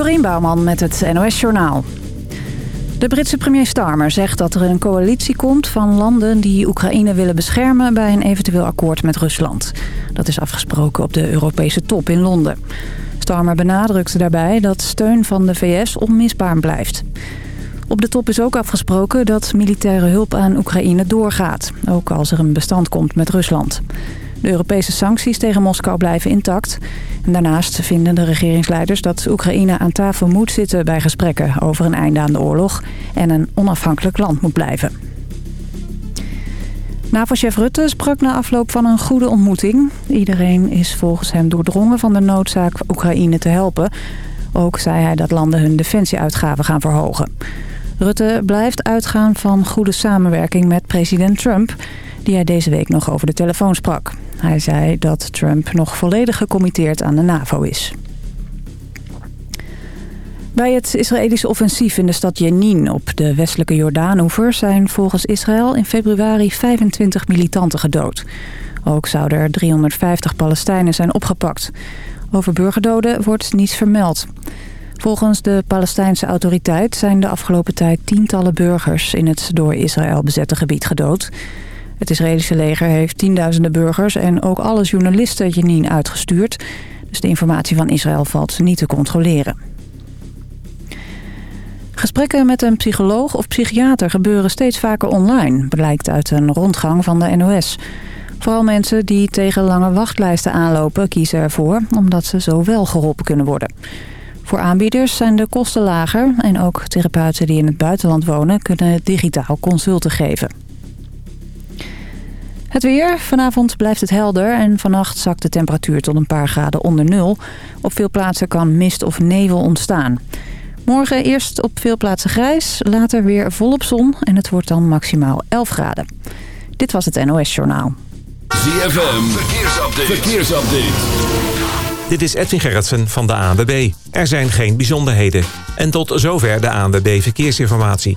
Dorien Bouwman met het NOS Journaal. De Britse premier Starmer zegt dat er een coalitie komt van landen die Oekraïne willen beschermen bij een eventueel akkoord met Rusland. Dat is afgesproken op de Europese top in Londen. Starmer benadrukte daarbij dat steun van de VS onmisbaar blijft. Op de top is ook afgesproken dat militaire hulp aan Oekraïne doorgaat. Ook als er een bestand komt met Rusland. De Europese sancties tegen Moskou blijven intact. En daarnaast vinden de regeringsleiders dat Oekraïne aan tafel moet zitten bij gesprekken over een einde aan de oorlog en een onafhankelijk land moet blijven. NAVO-chef Rutte sprak na afloop van een goede ontmoeting. Iedereen is volgens hem doordrongen van de noodzaak Oekraïne te helpen. Ook zei hij dat landen hun defensieuitgaven gaan verhogen. Rutte blijft uitgaan van goede samenwerking met president Trump... die hij deze week nog over de telefoon sprak. Hij zei dat Trump nog volledig gecommitteerd aan de NAVO is. Bij het Israëlische offensief in de stad Jenin op de westelijke Jordaanoever... zijn volgens Israël in februari 25 militanten gedood. Ook zouden er 350 Palestijnen zijn opgepakt. Over burgerdoden wordt niets vermeld. Volgens de Palestijnse autoriteit zijn de afgelopen tijd tientallen burgers... in het door Israël bezette gebied gedood... Het Israëlische leger heeft tienduizenden burgers en ook alle journalisten Jenin uitgestuurd. Dus de informatie van Israël valt niet te controleren. Gesprekken met een psycholoog of psychiater gebeuren steeds vaker online, blijkt uit een rondgang van de NOS. Vooral mensen die tegen lange wachtlijsten aanlopen kiezen ervoor, omdat ze zo wel geholpen kunnen worden. Voor aanbieders zijn de kosten lager en ook therapeuten die in het buitenland wonen kunnen digitaal consulten geven. Het weer. Vanavond blijft het helder en vannacht zakt de temperatuur tot een paar graden onder nul. Op veel plaatsen kan mist of nevel ontstaan. Morgen eerst op veel plaatsen grijs, later weer volop zon en het wordt dan maximaal 11 graden. Dit was het NOS Journaal. ZFM, verkeersupdate. verkeersupdate. Dit is Edwin Gerritsen van de ANWB. Er zijn geen bijzonderheden. En tot zover de ANWB Verkeersinformatie.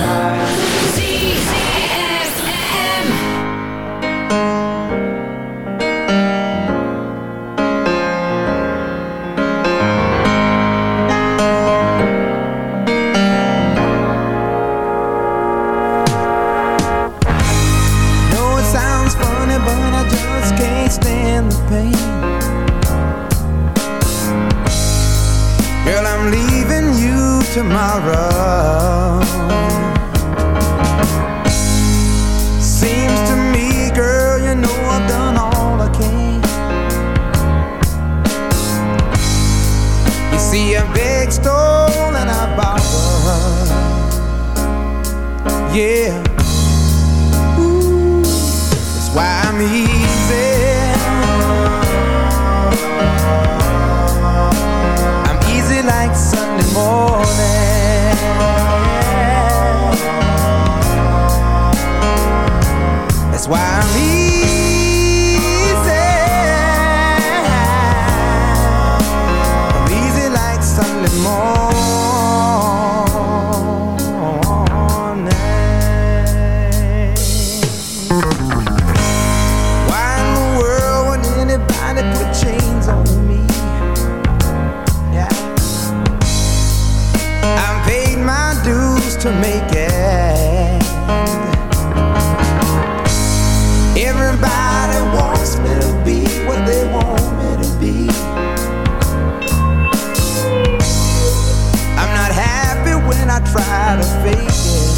try to fake it.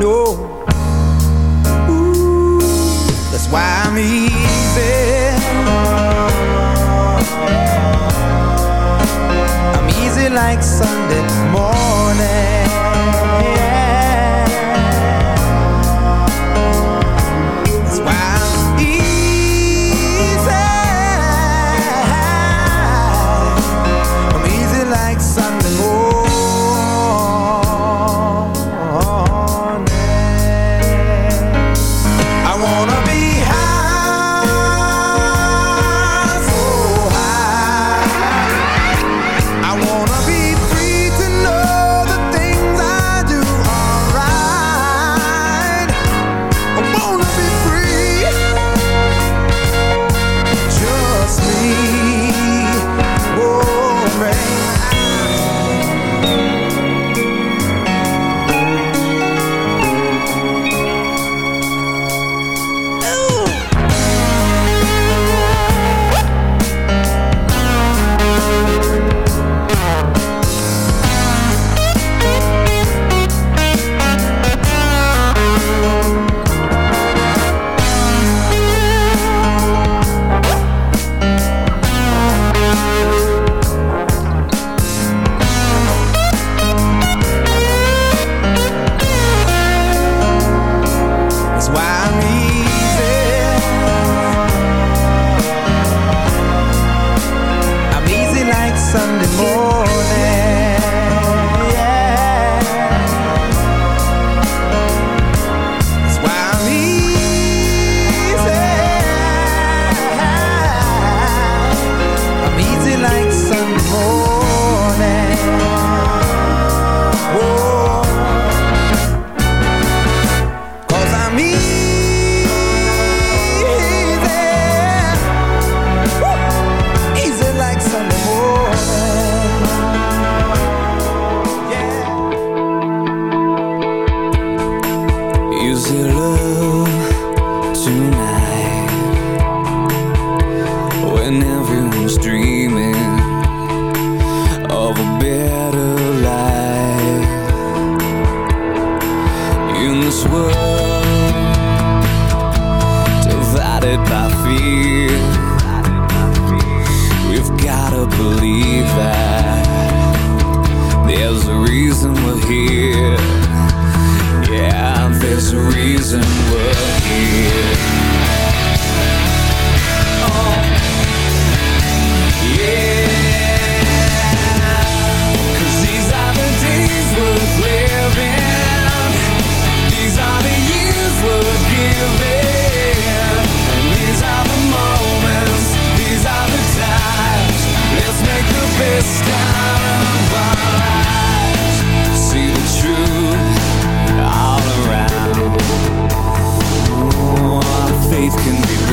No. Ooh, that's why I'm easy. I'm easy like Sunday morning.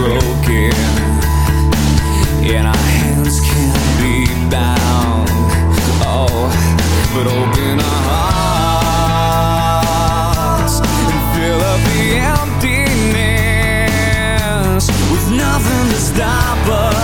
broken and our hands can't be bound. Oh, but open our hearts and fill up the emptiness with nothing to stop us.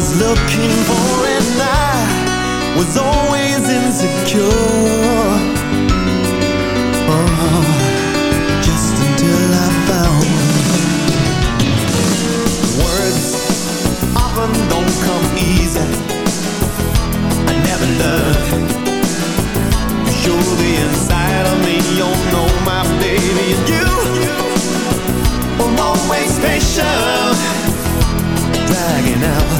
was looking for and I was always insecure. Oh, Just until I found Words often don't come easy. I never learned You show the inside of me, oh you know my baby And you, you were always patient Dragging out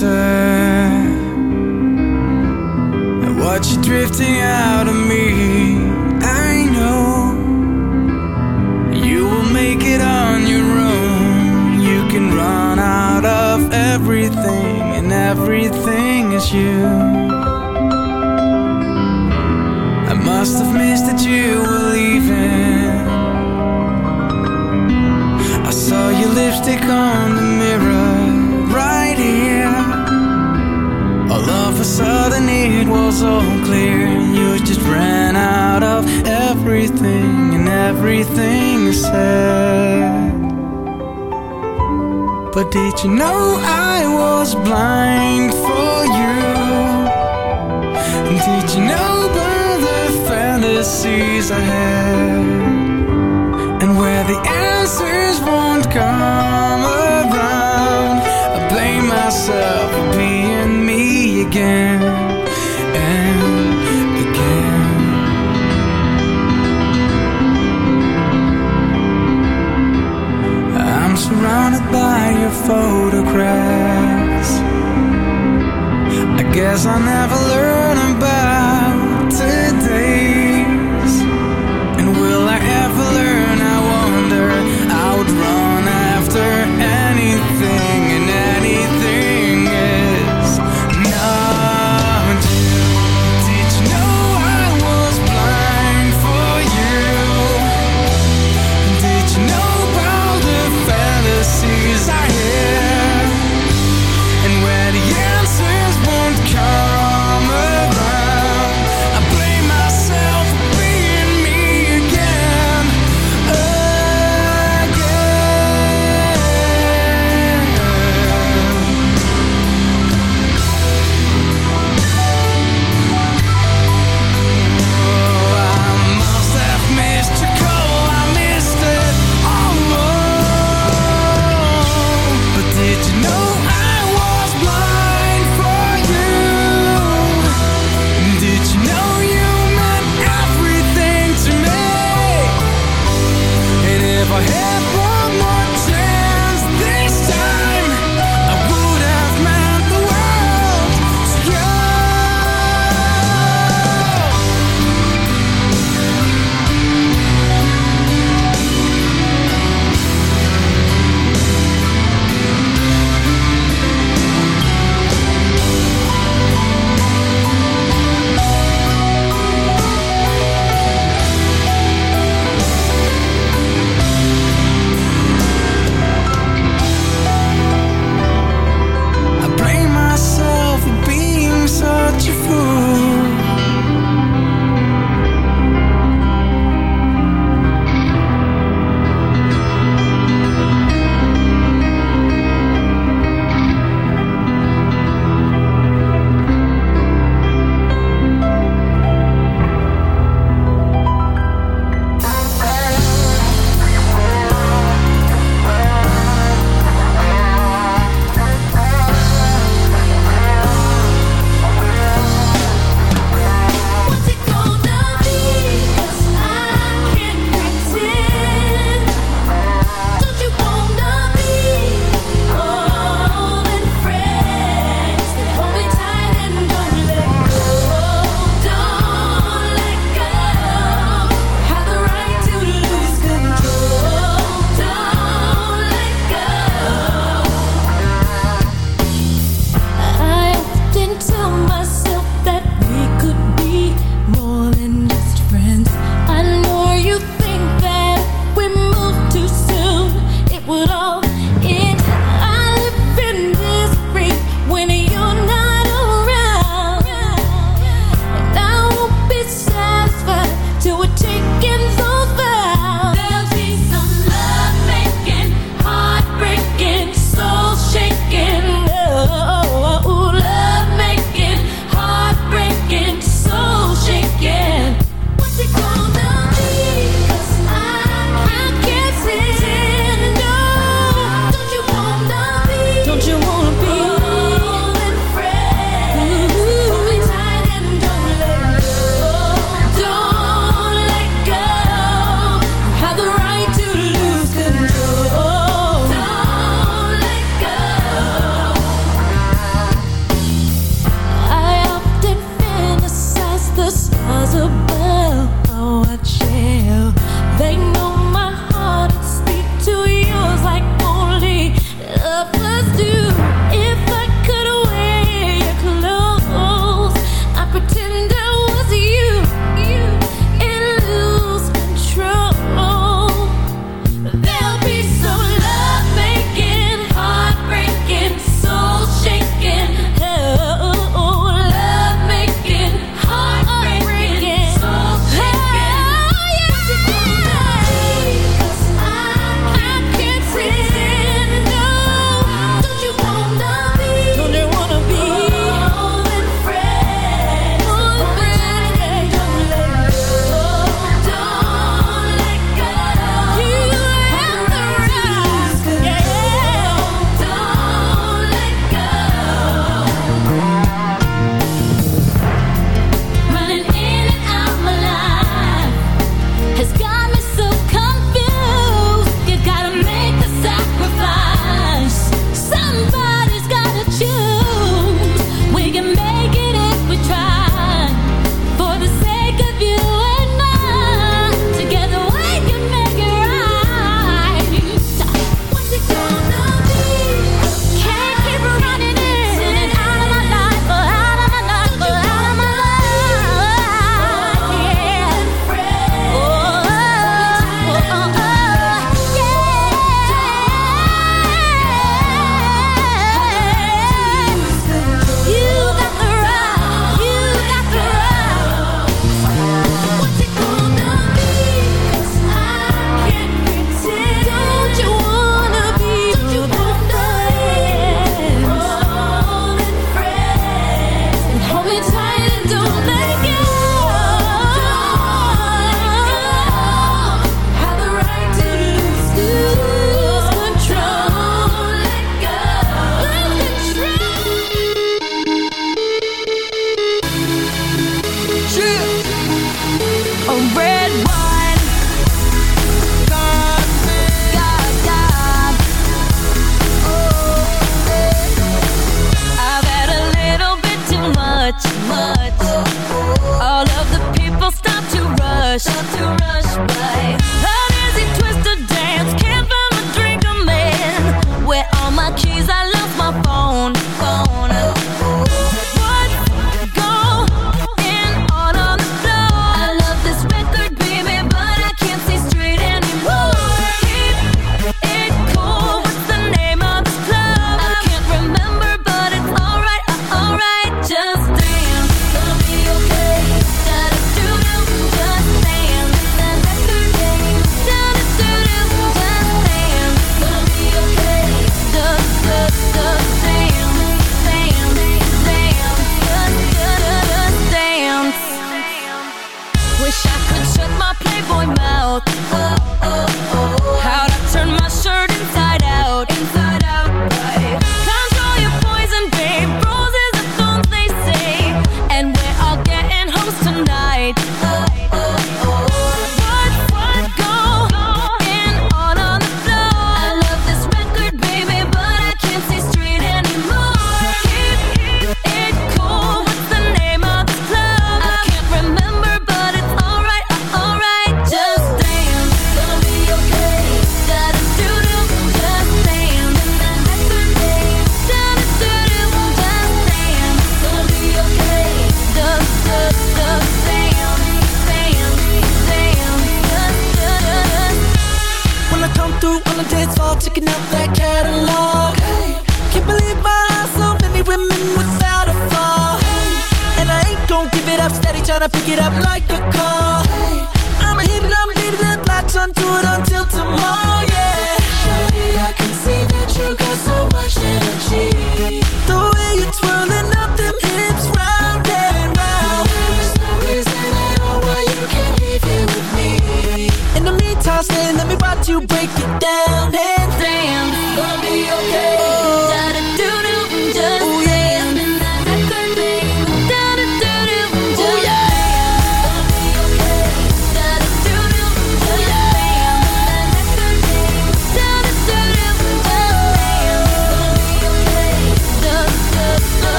say you know I was blind for you? And did you know about the fantasies I had? And where the answers won't come around, I blame myself for being me again. guess I never learned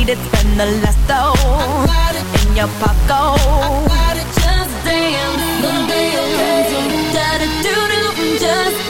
need it, spend the last though. In your pocket. I gotta Just dance, just dance, just.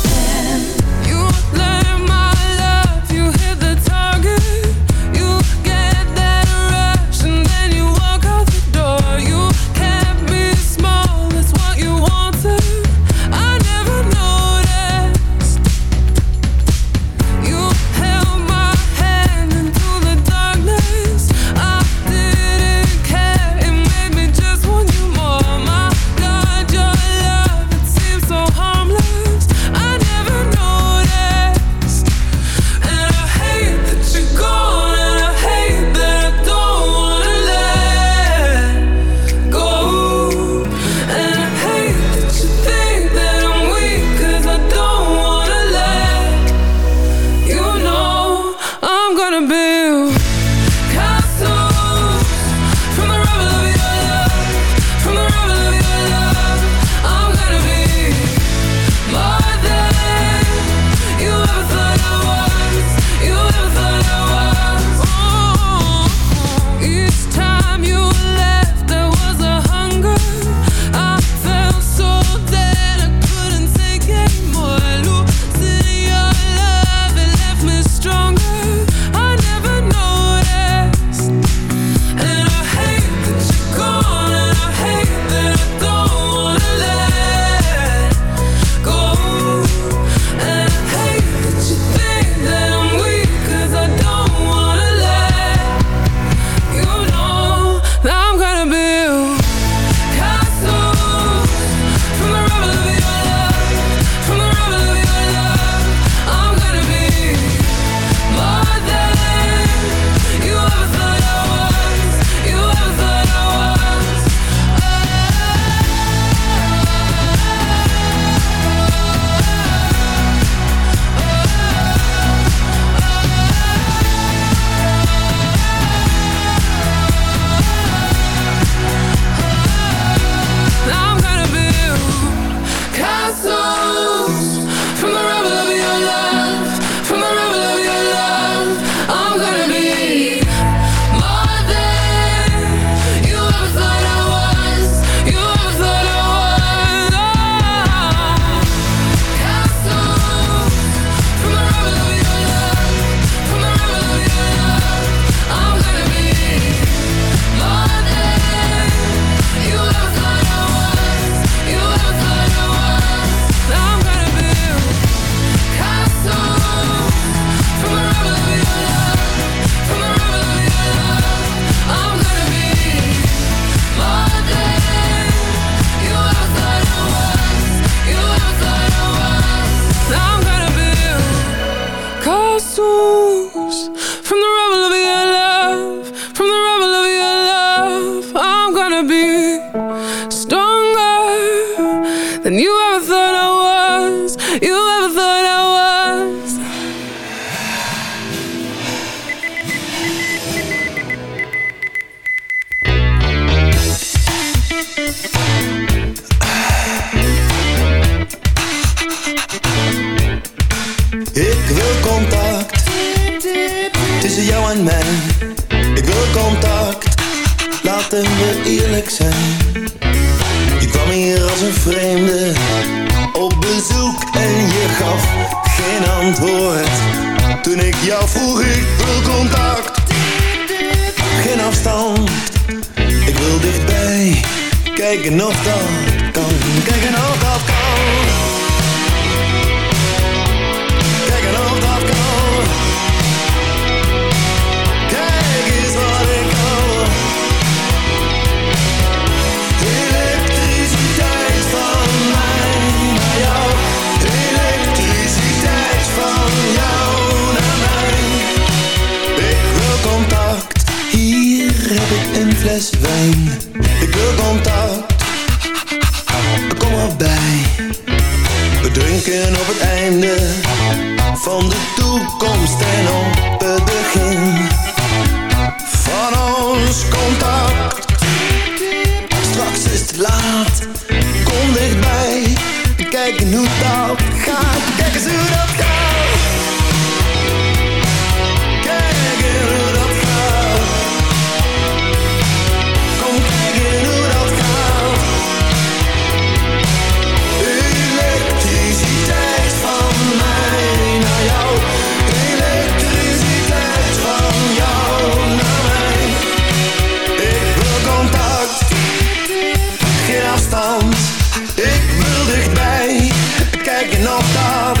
begging off. sorry.